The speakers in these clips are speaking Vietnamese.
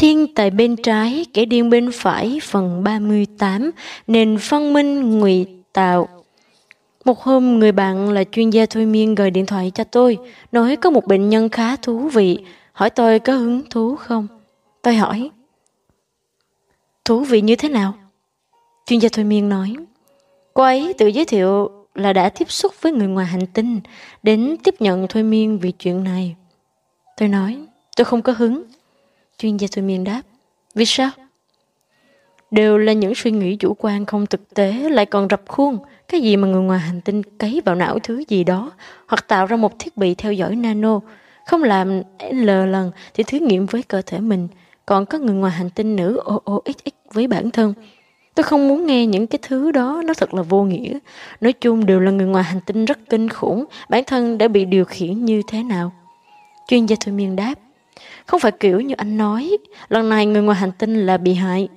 Thiên tại bên trái, kẻ điên bên phải, phần 38, nền văn minh ngụy tạo. Một hôm, người bạn là chuyên gia thôi miên gọi điện thoại cho tôi, nói có một bệnh nhân khá thú vị, hỏi tôi có hứng thú không. Tôi hỏi, thú vị như thế nào? Chuyên gia thôi miên nói, cô ấy tự giới thiệu là đã tiếp xúc với người ngoài hành tinh, đến tiếp nhận thôi miên vì chuyện này. Tôi nói, tôi không có hứng. Chuyên gia thôi miên đáp, vì sao? Đều là những suy nghĩ chủ quan không thực tế lại còn rập khuôn. Cái gì mà người ngoài hành tinh cấy vào não thứ gì đó hoặc tạo ra một thiết bị theo dõi nano không làm L lần thì thí nghiệm với cơ thể mình còn có người ngoài hành tinh nữ OOXX với bản thân. Tôi không muốn nghe những cái thứ đó nó thật là vô nghĩa. Nói chung đều là người ngoài hành tinh rất kinh khủng, bản thân đã bị điều khiển như thế nào. Chuyên gia thôi miên đáp, không phải kiểu như anh nói, lần này người ngoài hành tinh là bị hại.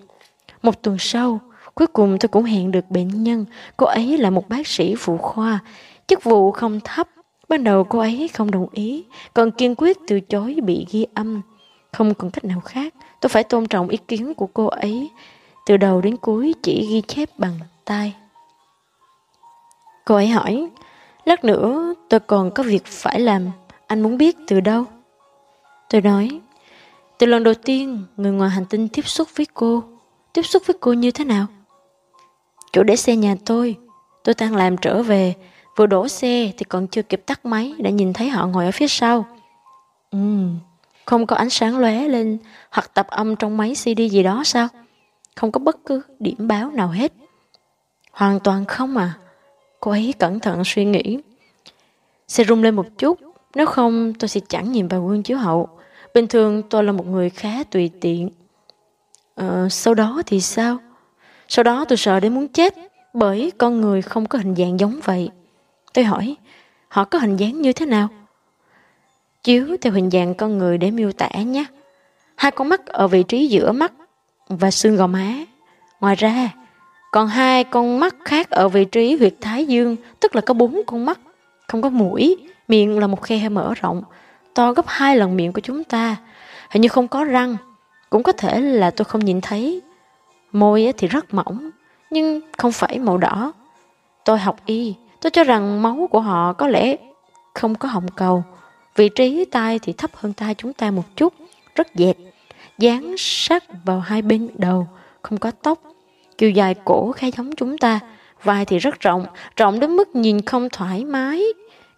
Một tuần sau, cuối cùng tôi cũng hẹn được bệnh nhân, cô ấy là một bác sĩ phụ khoa, chức vụ không thấp. Ban đầu cô ấy không đồng ý, còn kiên quyết từ chối bị ghi âm. Không còn cách nào khác, tôi phải tôn trọng ý kiến của cô ấy. Từ đầu đến cuối chỉ ghi chép bằng tay. Cô ấy hỏi, lát nữa tôi còn có việc phải làm, anh muốn biết từ đâu? Tôi nói, từ lần đầu tiên người ngoài hành tinh tiếp xúc với cô, tiếp xúc với cô như thế nào? Chỗ để xe nhà tôi, tôi đang làm trở về, vừa đổ xe thì còn chưa kịp tắt máy đã nhìn thấy họ ngồi ở phía sau. Ừ, không có ánh sáng lóe lên hoặc tập âm trong máy CD gì đó sao? Không có bất cứ điểm báo nào hết. Hoàn toàn không à. Cô ấy cẩn thận suy nghĩ. Xe rung lên một chút, nếu không tôi sẽ chẳng nhìn vào gương chiếu hậu. Bình thường tôi là một người khá tùy tiện. Ờ, sau đó thì sao? Sau đó tôi sợ đến muốn chết bởi con người không có hình dạng giống vậy. Tôi hỏi, họ có hình dáng như thế nào? Chiếu theo hình dạng con người để miêu tả nhé. Hai con mắt ở vị trí giữa mắt và xương gò má. Ngoài ra, còn hai con mắt khác ở vị trí huyệt thái dương, tức là có bốn con mắt, không có mũi, miệng là một khe mở rộng, to gấp hai lần miệng của chúng ta. Hình như không có răng, cũng có thể là tôi không nhìn thấy. Môi thì rất mỏng, nhưng không phải màu đỏ. Tôi học y, tôi cho rằng máu của họ có lẽ không có hồng cầu. Vị trí tai thì thấp hơn tai chúng ta một chút, rất dẹt, dán sát vào hai bên đầu, không có tóc. Chiều dài cổ khá giống chúng ta, vai thì rất rộng, rộng đến mức nhìn không thoải mái.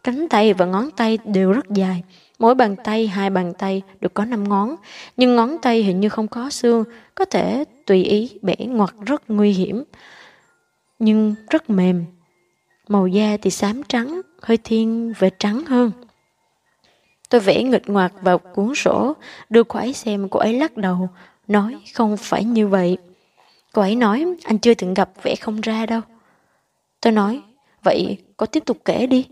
Cánh tay và ngón tay đều rất dài, Mỗi bàn tay, hai bàn tay được có năm ngón, nhưng ngón tay hình như không có xương, có thể tùy ý bẻ ngoặt rất nguy hiểm, nhưng rất mềm. Màu da thì xám trắng, hơi thiên về trắng hơn. Tôi vẽ nghịch ngoạc vào cuốn sổ, đưa cô ấy xem cô ấy lắc đầu, nói không phải như vậy. Cô ấy nói anh chưa từng gặp vẽ không ra đâu. Tôi nói, vậy cô tiếp tục kể đi.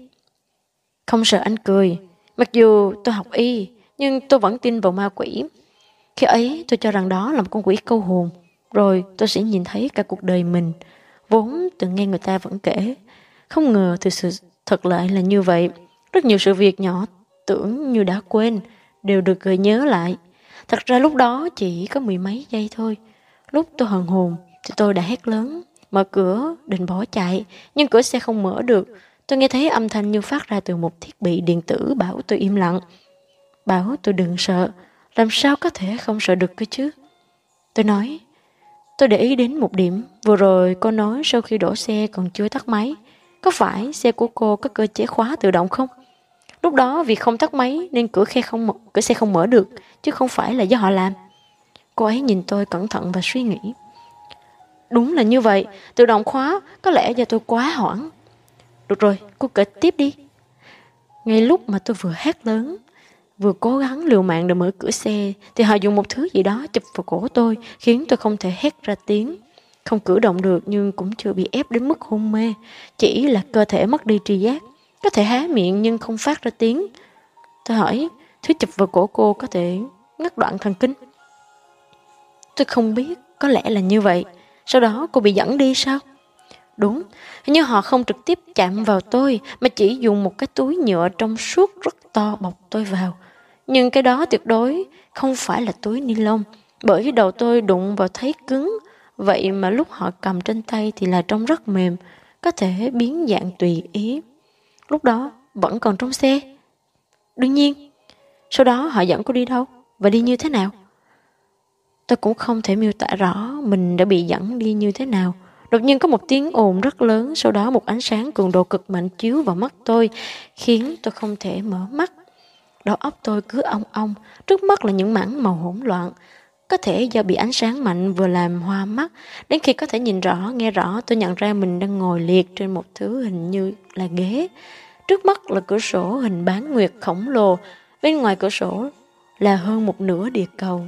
Không sợ anh cười, Mặc dù tôi học y, nhưng tôi vẫn tin vào ma quỷ. Khi ấy tôi cho rằng đó là một con quỷ câu hồn, rồi tôi sẽ nhìn thấy cả cuộc đời mình, vốn từng nghe người ta vẫn kể. Không ngờ thực sự thật lại là như vậy. Rất nhiều sự việc nhỏ tưởng như đã quên, đều được gợi nhớ lại. Thật ra lúc đó chỉ có mười mấy giây thôi. Lúc tôi hờn hồn thì tôi đã hét lớn, mở cửa, định bỏ chạy, nhưng cửa xe không mở được. Tôi nghe thấy âm thanh như phát ra từ một thiết bị điện tử bảo tôi im lặng. Bảo tôi đừng sợ, làm sao có thể không sợ được cơ chứ? Tôi nói, tôi để ý đến một điểm, vừa rồi cô nói sau khi đổ xe còn chưa tắt máy. Có phải xe của cô có cơ chế khóa tự động không? Lúc đó vì không tắt máy nên cửa khe không mở, cửa xe không mở được, chứ không phải là do họ làm. Cô ấy nhìn tôi cẩn thận và suy nghĩ. Đúng là như vậy, tự động khóa, có lẽ do tôi quá hoảng. Được rồi, cô kể tiếp đi. Ngay lúc mà tôi vừa hét lớn, vừa cố gắng liều mạng để mở cửa xe, thì họ dùng một thứ gì đó chụp vào cổ tôi, khiến tôi không thể hét ra tiếng. Không cử động được nhưng cũng chưa bị ép đến mức hôn mê, chỉ là cơ thể mất đi tri giác. Có thể há miệng nhưng không phát ra tiếng. Tôi hỏi, thứ chụp vào cổ cô có thể ngắt đoạn thần kinh. Tôi không biết, có lẽ là như vậy. Sau đó cô bị dẫn đi sao? Đúng, như họ không trực tiếp chạm vào tôi mà chỉ dùng một cái túi nhựa trong suốt rất to bọc tôi vào. Nhưng cái đó tuyệt đối không phải là túi ni lông Bởi đầu tôi đụng vào thấy cứng, vậy mà lúc họ cầm trên tay thì là trông rất mềm, có thể biến dạng tùy ý. Lúc đó vẫn còn trong xe. Đương nhiên, sau đó họ dẫn cô đi đâu và đi như thế nào? Tôi cũng không thể miêu tả rõ mình đã bị dẫn đi như thế nào. Đột nhiên có một tiếng ồn rất lớn, sau đó một ánh sáng cường độ cực mạnh chiếu vào mắt tôi, khiến tôi không thể mở mắt. Đầu óc tôi cứ ong ong, trước mắt là những mảng màu hỗn loạn. Có thể do bị ánh sáng mạnh vừa làm hoa mắt, đến khi có thể nhìn rõ, nghe rõ, tôi nhận ra mình đang ngồi liệt trên một thứ hình như là ghế. Trước mắt là cửa sổ hình bán nguyệt khổng lồ, bên ngoài cửa sổ là hơn một nửa địa cầu.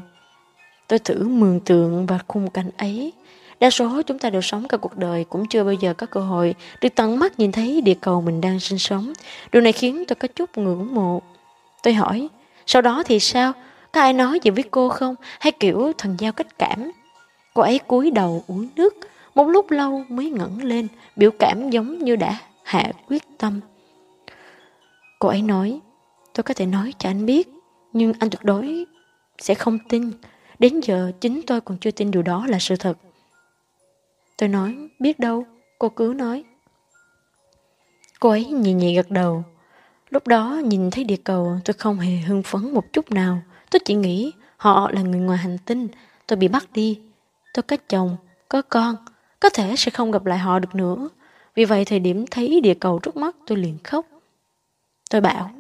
Tôi thử mường tượng và khung cảnh ấy. Đa số chúng ta đều sống cả cuộc đời cũng chưa bao giờ có cơ hội được tận mắt nhìn thấy địa cầu mình đang sinh sống. Điều này khiến tôi có chút ngưỡng mộ. Tôi hỏi, sau đó thì sao? Có ai nói gì với cô không? Hay kiểu thần giao cách cảm? Cô ấy cúi đầu uống nước, một lúc lâu mới ngẩng lên, biểu cảm giống như đã hạ quyết tâm. Cô ấy nói, tôi có thể nói cho anh biết, nhưng anh tuyệt đối sẽ không tin. Đến giờ chính tôi còn chưa tin điều đó là sự thật. Tôi nói, biết đâu, cô cứ nói. Cô ấy nhì nhì gật đầu. Lúc đó nhìn thấy địa cầu tôi không hề hưng phấn một chút nào. Tôi chỉ nghĩ họ là người ngoài hành tinh. Tôi bị bắt đi. Tôi có chồng, có con. Có thể sẽ không gặp lại họ được nữa. Vì vậy thời điểm thấy địa cầu trước mắt tôi liền khóc. Tôi bảo,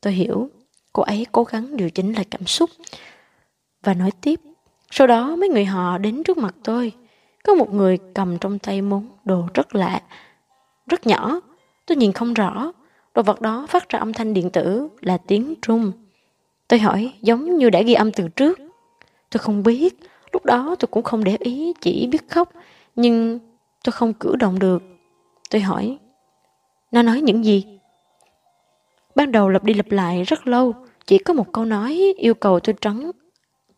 tôi hiểu, cô ấy cố gắng điều chỉnh lại cảm xúc và nói tiếp. Sau đó mấy người họ đến trước mặt tôi. Có một người cầm trong tay món đồ rất lạ, rất nhỏ. Tôi nhìn không rõ. Đồ vật đó phát ra âm thanh điện tử là tiếng Trung. Tôi hỏi giống như đã ghi âm từ trước. Tôi không biết. Lúc đó tôi cũng không để ý, chỉ biết khóc. Nhưng tôi không cử động được. Tôi hỏi, nó nói những gì? Ban đầu lặp đi lặp lại rất lâu, chỉ có một câu nói yêu cầu tôi trắng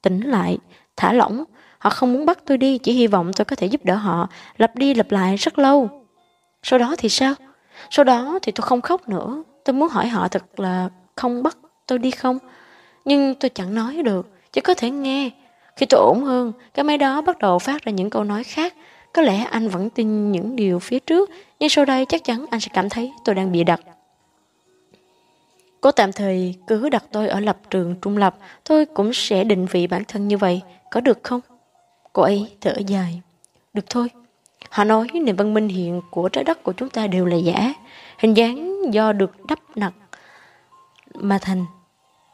tỉnh lại, thả lỏng. Họ không muốn bắt tôi đi, chỉ hy vọng tôi có thể giúp đỡ họ, lặp đi lặp lại rất lâu. Sau đó thì sao? Sau đó thì tôi không khóc nữa. Tôi muốn hỏi họ thật là không bắt tôi đi không? Nhưng tôi chẳng nói được, chỉ có thể nghe. Khi tôi ổn hơn, cái máy đó bắt đầu phát ra những câu nói khác. Có lẽ anh vẫn tin những điều phía trước, nhưng sau đây chắc chắn anh sẽ cảm thấy tôi đang bị đặt. Cô tạm thời cứ đặt tôi ở lập trường trung lập, tôi cũng sẽ định vị bản thân như vậy, có được không? Cô ấy thở dài. Được thôi. Họ nói nền văn minh hiện của trái đất của chúng ta đều là giả, hình dáng do được đắp nặng mà thành.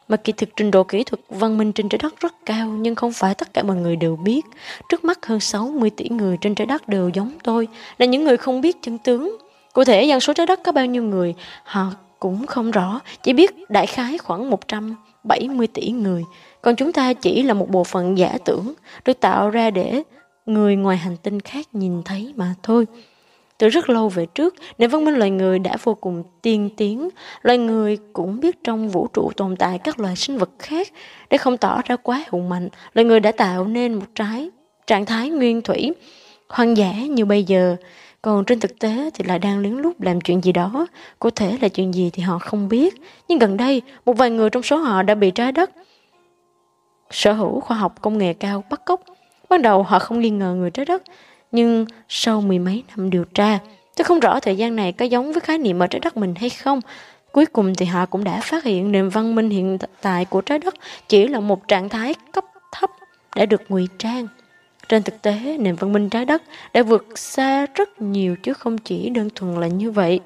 Mà kỳ thực trình độ kỹ thuật văn minh trên trái đất rất cao nhưng không phải tất cả mọi người đều biết. Trước mắt hơn 60 tỷ người trên trái đất đều giống tôi, là những người không biết chân tướng. Cụ thể dân số trái đất có bao nhiêu người, họ cũng không rõ, chỉ biết đại khái khoảng 170 tỷ người. Còn chúng ta chỉ là một bộ phận giả tưởng được tạo ra để người ngoài hành tinh khác nhìn thấy mà thôi. Từ rất lâu về trước, nền văn minh loài người đã vô cùng tiên tiến. Loài người cũng biết trong vũ trụ tồn tại các loài sinh vật khác. Để không tỏ ra quá hùng mạnh, loài người đã tạo nên một trái trạng thái nguyên thủy, hoang dã như bây giờ. Còn trên thực tế thì lại đang lén lút làm chuyện gì đó, có thể là chuyện gì thì họ không biết. Nhưng gần đây, một vài người trong số họ đã bị trái đất sở hữu khoa học công nghệ cao bắt cóc. Ban đầu họ không nghi ngờ người trái đất, nhưng sau mười mấy năm điều tra, tôi không rõ thời gian này có giống với khái niệm ở trái đất mình hay không. Cuối cùng thì họ cũng đã phát hiện nền văn minh hiện tại của trái đất chỉ là một trạng thái cấp thấp đã được ngụy trang. Trên thực tế, nền văn minh trái đất đã vượt xa rất nhiều chứ không chỉ đơn thuần là như vậy.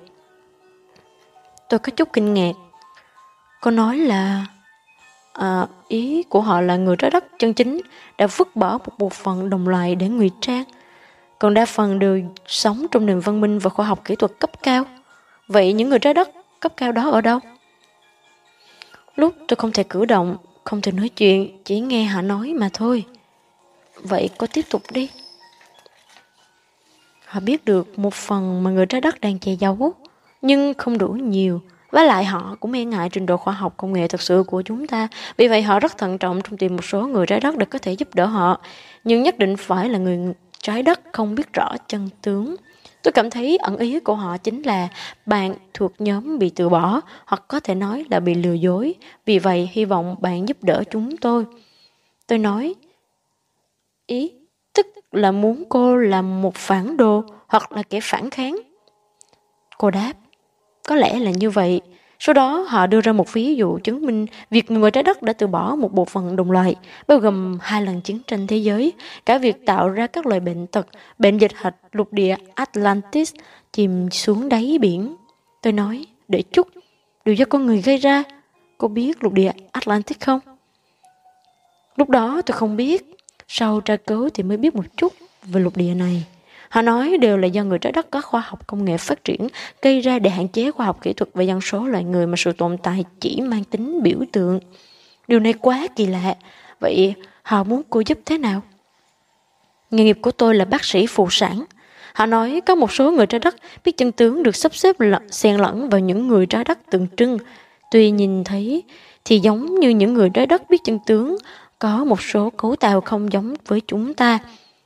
Tôi có chút kinh ngạc. Cô nói là... À, ý của họ là người trái đất chân chính đã vứt bỏ một bộ phận đồng loại để ngụy trang. Còn đa phần đều sống trong nền văn minh và khoa học kỹ thuật cấp cao. Vậy những người trái đất cấp cao đó ở đâu? Lúc tôi không thể cử động, không thể nói chuyện, chỉ nghe họ nói mà thôi. Vậy cô tiếp tục đi. Họ biết được một phần mà người trái đất đang che giấu, nhưng không đủ nhiều. Và lại họ cũng e ngại trình độ khoa học công nghệ thật sự của chúng ta. Vì vậy họ rất thận trọng trong tìm một số người trái đất để có thể giúp đỡ họ. Nhưng nhất định phải là người trái đất không biết rõ chân tướng. Tôi cảm thấy ẩn ý của họ chính là bạn thuộc nhóm bị từ bỏ hoặc có thể nói là bị lừa dối. Vì vậy hy vọng bạn giúp đỡ chúng tôi. Tôi nói, Ý, tức là muốn cô làm một phản đồ hoặc là kẻ phản kháng. Cô đáp, có lẽ là như vậy. Sau đó họ đưa ra một ví dụ chứng minh việc người trái đất đã từ bỏ một bộ phận đồng loại, bao gồm hai lần chiến tranh thế giới, cả việc tạo ra các loại bệnh tật, bệnh dịch hạch lục địa Atlantis chìm xuống đáy biển. Tôi nói, để chút, điều do con người gây ra. Cô biết lục địa Atlantis không? Lúc đó tôi không biết, sau tra cứu thì mới biết một chút về lục địa này. Họ nói đều là do người trái đất có khoa học công nghệ phát triển gây ra để hạn chế khoa học kỹ thuật và dân số loài người mà sự tồn tại chỉ mang tính biểu tượng. Điều này quá kỳ lạ. Vậy họ muốn cô giúp thế nào? Nghề nghiệp của tôi là bác sĩ phụ sản. Họ nói có một số người trái đất biết chân tướng được sắp xếp lẫn, xen lẫn vào những người trái đất tượng trưng. Tuy nhìn thấy thì giống như những người trái đất biết chân tướng, có một số cấu tạo không giống với chúng ta.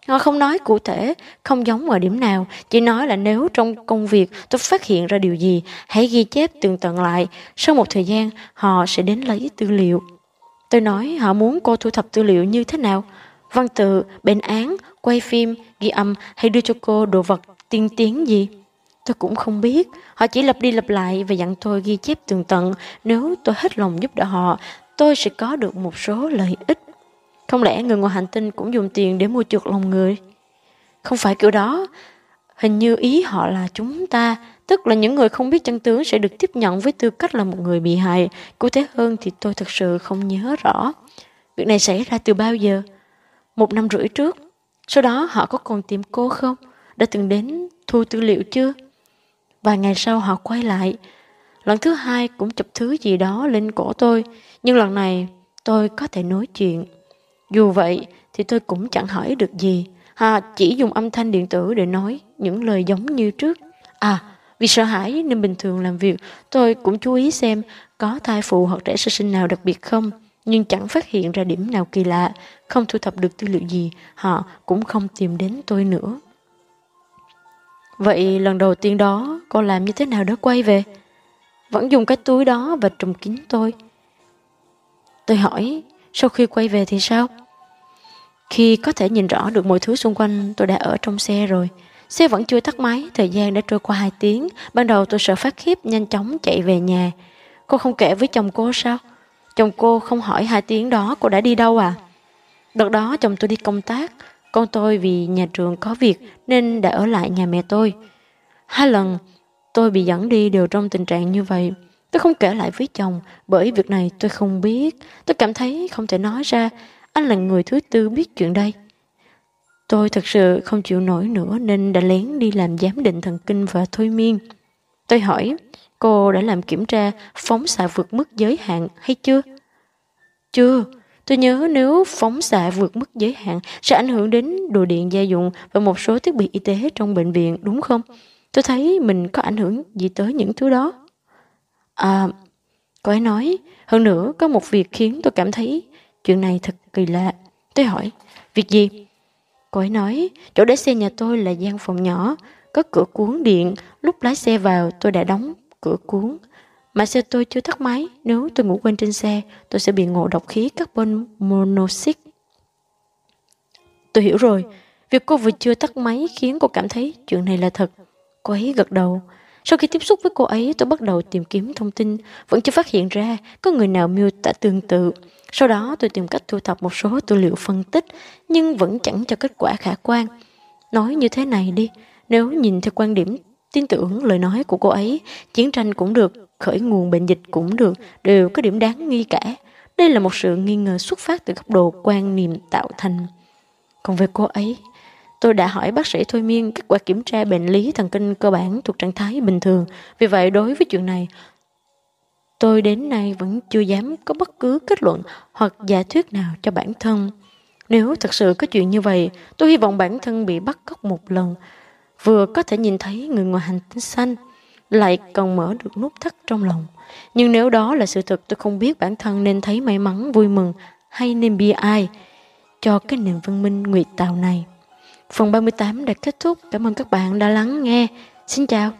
Họ không nói cụ thể, không giống ở điểm nào, chỉ nói là nếu trong công việc tôi phát hiện ra điều gì, hãy ghi chép tường tận lại. Sau một thời gian, họ sẽ đến lấy tư liệu. Tôi nói họ muốn cô thu thập tư liệu như thế nào? Văn tự, bệnh án, quay phim, ghi âm hay đưa cho cô đồ vật tiên tiến gì? Tôi cũng không biết. Họ chỉ lặp đi lặp lại và dặn tôi ghi chép tường tận. Nếu tôi hết lòng giúp đỡ họ, tôi sẽ có được một số lợi ích. Không lẽ người ngoài hành tinh cũng dùng tiền để mua chuộc lòng người? Không phải kiểu đó. Hình như ý họ là chúng ta, tức là những người không biết chân tướng sẽ được tiếp nhận với tư cách là một người bị hại. Cụ thể hơn thì tôi thật sự không nhớ rõ. Việc này xảy ra từ bao giờ? Một năm rưỡi trước. Sau đó họ có còn tìm cô không? Đã từng đến thu tư liệu chưa? Vài ngày sau họ quay lại. Lần thứ hai cũng chụp thứ gì đó lên cổ tôi. Nhưng lần này tôi có thể nói chuyện. Dù vậy thì tôi cũng chẳng hỏi được gì. Hà chỉ dùng âm thanh điện tử để nói những lời giống như trước. À, vì sợ hãi nên bình thường làm việc tôi cũng chú ý xem có thai phụ hoặc trẻ sơ sinh nào đặc biệt không. Nhưng chẳng phát hiện ra điểm nào kỳ lạ, không thu thập được tư liệu gì, họ cũng không tìm đến tôi nữa. Vậy lần đầu tiên đó con làm như thế nào để quay về? Vẫn dùng cái túi đó và trùm kín tôi. Tôi hỏi, sau khi quay về thì sao? Khi có thể nhìn rõ được mọi thứ xung quanh, tôi đã ở trong xe rồi. Xe vẫn chưa tắt máy, thời gian đã trôi qua 2 tiếng. Ban đầu tôi sợ phát khiếp, nhanh chóng chạy về nhà. Cô không kể với chồng cô sao? Chồng cô không hỏi hai tiếng đó cô đã đi đâu à? Đợt đó chồng tôi đi công tác, con tôi vì nhà trường có việc nên đã ở lại nhà mẹ tôi. Hai lần tôi bị dẫn đi đều trong tình trạng như vậy. Tôi không kể lại với chồng bởi việc này tôi không biết. Tôi cảm thấy không thể nói ra anh là người thứ tư biết chuyện đây. Tôi thật sự không chịu nổi nữa nên đã lén đi làm giám định thần kinh và thôi miên. Tôi hỏi, cô đã làm kiểm tra phóng xạ vượt mức giới hạn hay chưa? Chưa, tôi nhớ nếu phóng xạ vượt mức giới hạn sẽ ảnh hưởng đến đồ điện gia dụng và một số thiết bị y tế trong bệnh viện, đúng không? Tôi thấy mình có ảnh hưởng gì tới những thứ đó. À, cô ấy nói, hơn nữa có một việc khiến tôi cảm thấy chuyện này thật kỳ lạ. Tôi hỏi, việc gì? Cô ấy nói, chỗ để xe nhà tôi là gian phòng nhỏ, có cửa cuốn điện, lúc lái xe vào tôi đã đóng cửa cuốn. Mà xe tôi chưa tắt máy, nếu tôi ngủ quên trên xe, tôi sẽ bị ngộ độc khí carbon monoxide. Tôi hiểu rồi, việc cô vừa chưa tắt máy khiến cô cảm thấy chuyện này là thật. Cô ấy gật đầu. Sau khi tiếp xúc với cô ấy, tôi bắt đầu tìm kiếm thông tin, vẫn chưa phát hiện ra có người nào miêu tả tương tự. Sau đó tôi tìm cách thu thập một số tư liệu phân tích, nhưng vẫn chẳng cho kết quả khả quan. Nói như thế này đi, nếu nhìn theo quan điểm tin tưởng lời nói của cô ấy, chiến tranh cũng được, khởi nguồn bệnh dịch cũng được, đều có điểm đáng nghi cả. Đây là một sự nghi ngờ xuất phát từ góc độ quan niệm tạo thành. Còn về cô ấy, tôi đã hỏi bác sĩ thôi miên kết quả kiểm tra bệnh lý thần kinh cơ bản thuộc trạng thái bình thường. Vì vậy đối với chuyện này, Tôi đến nay vẫn chưa dám có bất cứ kết luận hoặc giả thuyết nào cho bản thân. Nếu thật sự có chuyện như vậy, tôi hy vọng bản thân bị bắt cóc một lần, vừa có thể nhìn thấy người ngoài hành tinh xanh, lại còn mở được nút thắt trong lòng. Nhưng nếu đó là sự thật, tôi không biết bản thân nên thấy may mắn, vui mừng hay nên bi ai cho cái nền văn minh nguyệt tạo này. Phần 38 đã kết thúc. Cảm ơn các bạn đã lắng nghe. Xin chào.